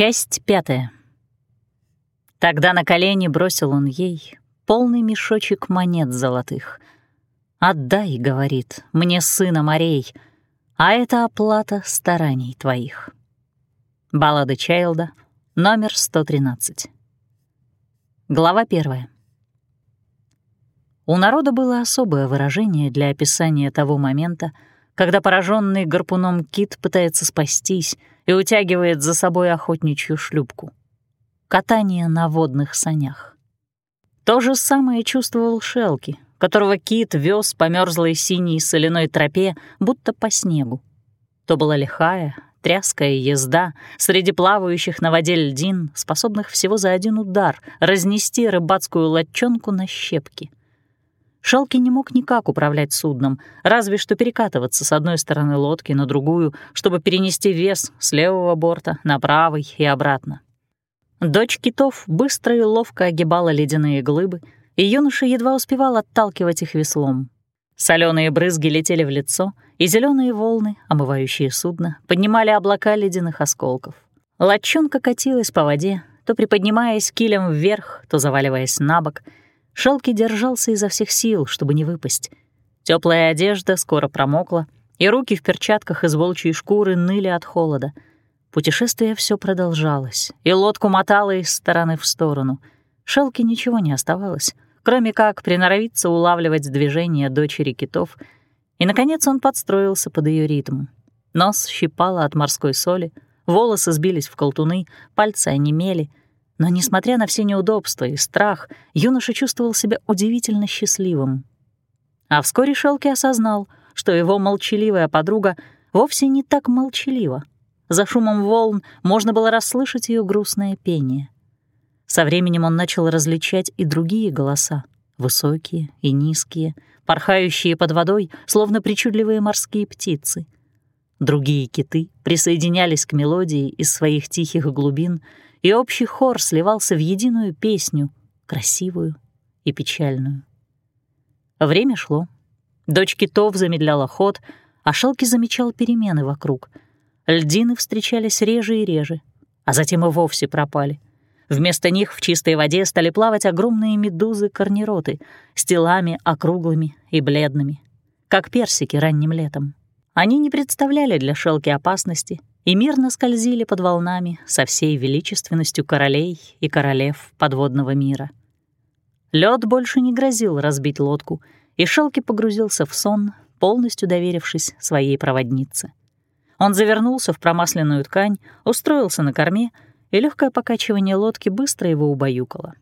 Часть пятая. Тогда на колени бросил он ей полный мешочек монет золотых. «Отдай, — говорит, — мне сына морей, а это оплата стараний твоих». Баллада Чайлда, номер 113. Глава первая. У народа было особое выражение для описания того момента, когда пораженный гарпуном кит пытается спастись и утягивает за собой охотничью шлюпку. Катание на водных санях. То же самое чувствовал Шелки, которого кит вез по мерзлой синей соляной тропе, будто по снегу. То была лихая, тряская езда среди плавающих на воде льдин, способных всего за один удар разнести рыбацкую лодчонку на щепки. Шалки не мог никак управлять судном, разве что перекатываться с одной стороны лодки на другую, чтобы перенести вес с левого борта на правый и обратно. Дочь китов быстро и ловко огибала ледяные глыбы, и юноша едва успевал отталкивать их веслом. Соленые брызги летели в лицо, и зеленые волны, омывающие судно, поднимали облака ледяных осколков. Лодчонка катилась по воде, то приподнимаясь килем вверх, то заваливаясь на бок — Шелки держался изо всех сил, чтобы не выпасть. Теплая одежда скоро промокла, и руки в перчатках из волчьей шкуры ныли от холода. Путешествие все продолжалось, и лодку мотало из стороны в сторону. Шелке ничего не оставалось, кроме как приноровиться улавливать движения дочери китов, и, наконец, он подстроился под ее ритм. Нос щипало от морской соли, волосы сбились в колтуны, пальцы онемели — но, несмотря на все неудобства и страх, юноша чувствовал себя удивительно счастливым. А вскоре Шелки осознал, что его молчаливая подруга вовсе не так молчалива. За шумом волн можно было расслышать ее грустное пение. Со временем он начал различать и другие голоса, высокие и низкие, порхающие под водой, словно причудливые морские птицы. Другие киты присоединялись к мелодии из своих тихих глубин — и общий хор сливался в единую песню, красивую и печальную. Время шло. Дочь китов замедляла ход, а Шелки замечал перемены вокруг. Льдины встречались реже и реже, а затем и вовсе пропали. Вместо них в чистой воде стали плавать огромные медузы-корнероты с телами округлыми и бледными, как персики ранним летом. Они не представляли для Шелки опасности и мирно скользили под волнами со всей величественностью королей и королев подводного мира. Лед больше не грозил разбить лодку, и Шелки погрузился в сон, полностью доверившись своей проводнице. Он завернулся в промасленную ткань, устроился на корме, и легкое покачивание лодки быстро его убаюкало.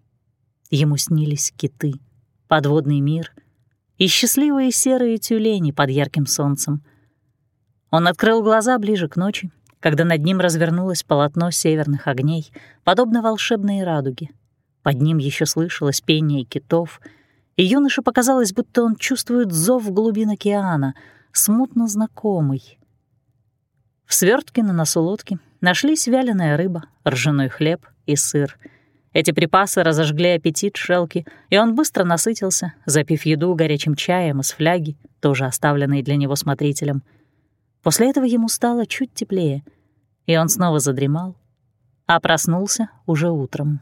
Ему снились киты, подводный мир и счастливые серые тюлени под ярким солнцем. Он открыл глаза ближе к ночи когда над ним развернулось полотно северных огней, подобно волшебной радуге. Под ним еще слышалось пение китов, и юноше показалось, будто он чувствует зов глубин океана, смутно знакомый. В свертке на носу лодки нашлись вяленая рыба, ржаной хлеб и сыр. Эти припасы разожгли аппетит Шелки, и он быстро насытился, запив еду горячим чаем из фляги, тоже оставленной для него смотрителем. После этого ему стало чуть теплее — и он снова задремал, а проснулся уже утром.